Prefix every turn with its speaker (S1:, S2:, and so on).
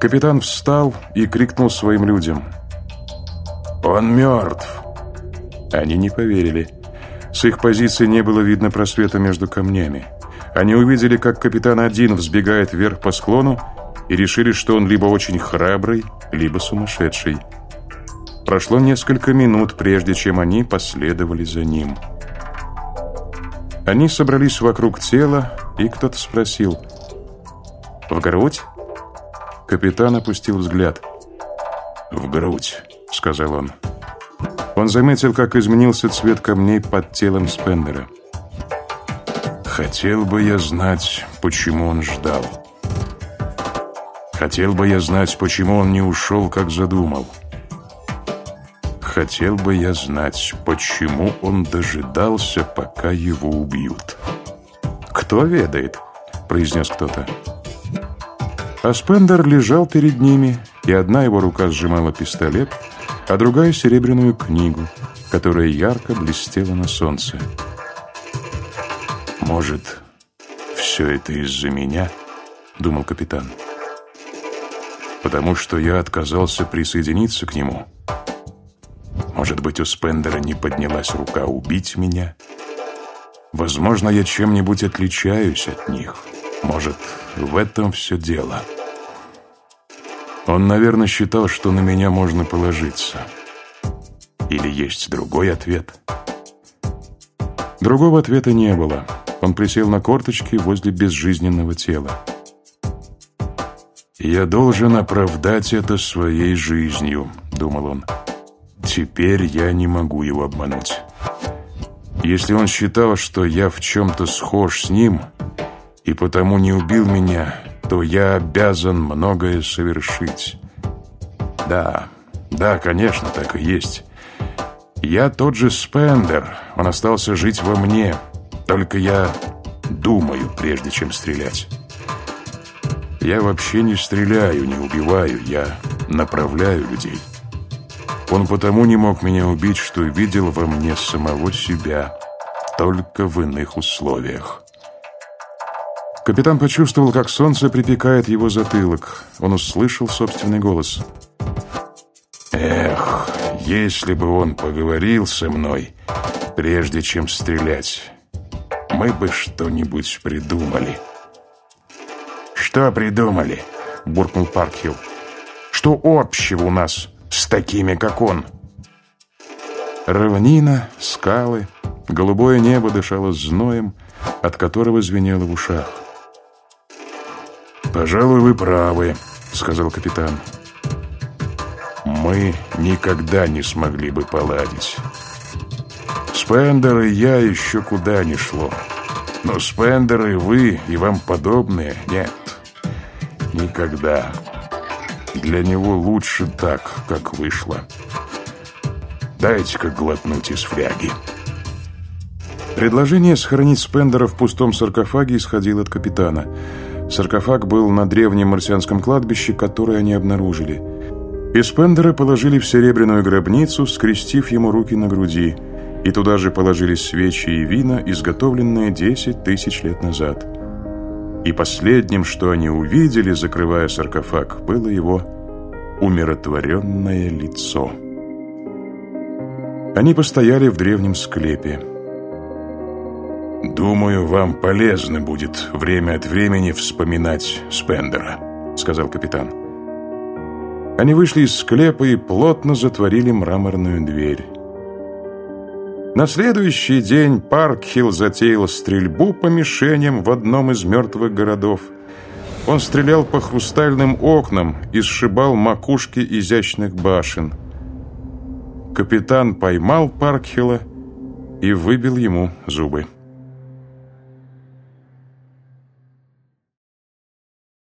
S1: Капитан встал и крикнул своим людям. «Он мертв!» Они не поверили. С их позиции не было видно просвета между камнями. Они увидели, как капитан один взбегает вверх по склону и решили, что он либо очень храбрый, либо сумасшедший. Прошло несколько минут, прежде чем они последовали за ним. Они собрались вокруг тела, и кто-то спросил «В грудь?» Капитан опустил взгляд. «В грудь», — сказал он. Он заметил, как изменился цвет камней под телом Спендера. «Хотел бы я знать, почему он ждал. Хотел бы я знать, почему он не ушел, как задумал. Хотел бы я знать, почему он дожидался, пока его убьют». «Кто ведает?» — произнес кто-то. А Спендер лежал перед ними, и одна его рука сжимала пистолет, а другая — серебряную книгу, которая ярко блестела на солнце. «Может, все это из-за меня?» — думал капитан. «Потому что я отказался присоединиться к нему. Может быть, у Спендера не поднялась рука убить меня? Возможно, я чем-нибудь отличаюсь от них». Может, в этом все дело. Он, наверное, считал, что на меня можно положиться. Или есть другой ответ? Другого ответа не было. Он присел на корточки возле безжизненного тела. «Я должен оправдать это своей жизнью», — думал он. «Теперь я не могу его обмануть. Если он считал, что я в чем-то схож с ним, и потому не убил меня, то я обязан многое совершить. Да, да, конечно, так и есть. Я тот же Спендер, он остался жить во мне, только я думаю, прежде чем стрелять. Я вообще не стреляю, не убиваю, я направляю людей. Он потому не мог меня убить, что видел во мне самого себя, только в иных условиях. Капитан почувствовал, как солнце припекает его затылок. Он услышал собственный голос. «Эх, если бы он поговорил со мной, прежде чем стрелять, мы бы что-нибудь придумали». «Что придумали?» — буркнул Паркхилл. «Что общего у нас с такими, как он?» Равнина, скалы, голубое небо дышало зноем, от которого звенело в ушах. «Пожалуй, вы правы», — сказал капитан. «Мы никогда не смогли бы поладить. Спендер и я еще куда ни шло. Но Спендер и вы, и вам подобные, нет, никогда. Для него лучше так, как вышло. Дайте-ка глотнуть из фляги». Предложение сохранить Спендера в пустом саркофаге исходило от капитана — Саркофаг был на древнем марсианском кладбище, которое они обнаружили. Испендера положили в серебряную гробницу, скрестив ему руки на груди, и туда же положили свечи и вина, изготовленные 10 тысяч лет назад. И последним, что они увидели, закрывая саркофаг, было его умиротворенное лицо. Они постояли в древнем склепе. «Думаю, вам полезно будет время от времени вспоминать Спендера», — сказал капитан. Они вышли из склепа и плотно затворили мраморную дверь. На следующий день Паркхилл затеял стрельбу по мишеням в одном из мертвых городов. Он стрелял по хрустальным окнам и сшибал макушки изящных башен. Капитан поймал Паркхилла и выбил ему зубы.